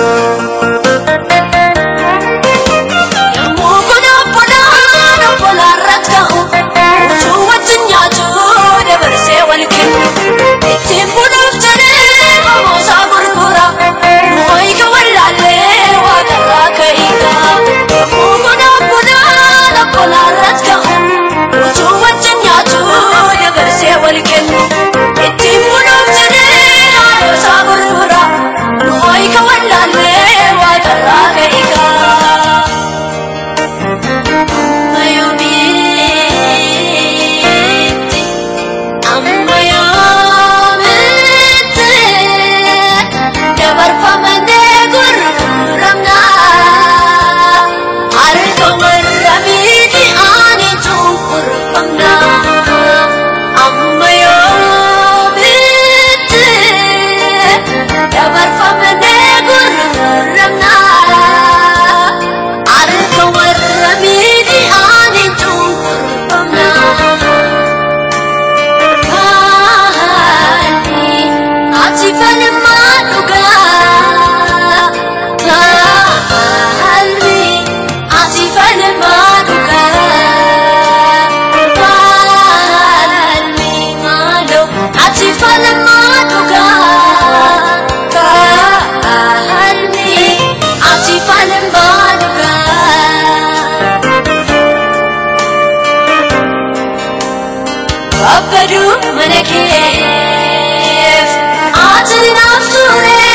love mana keef ati naaf ture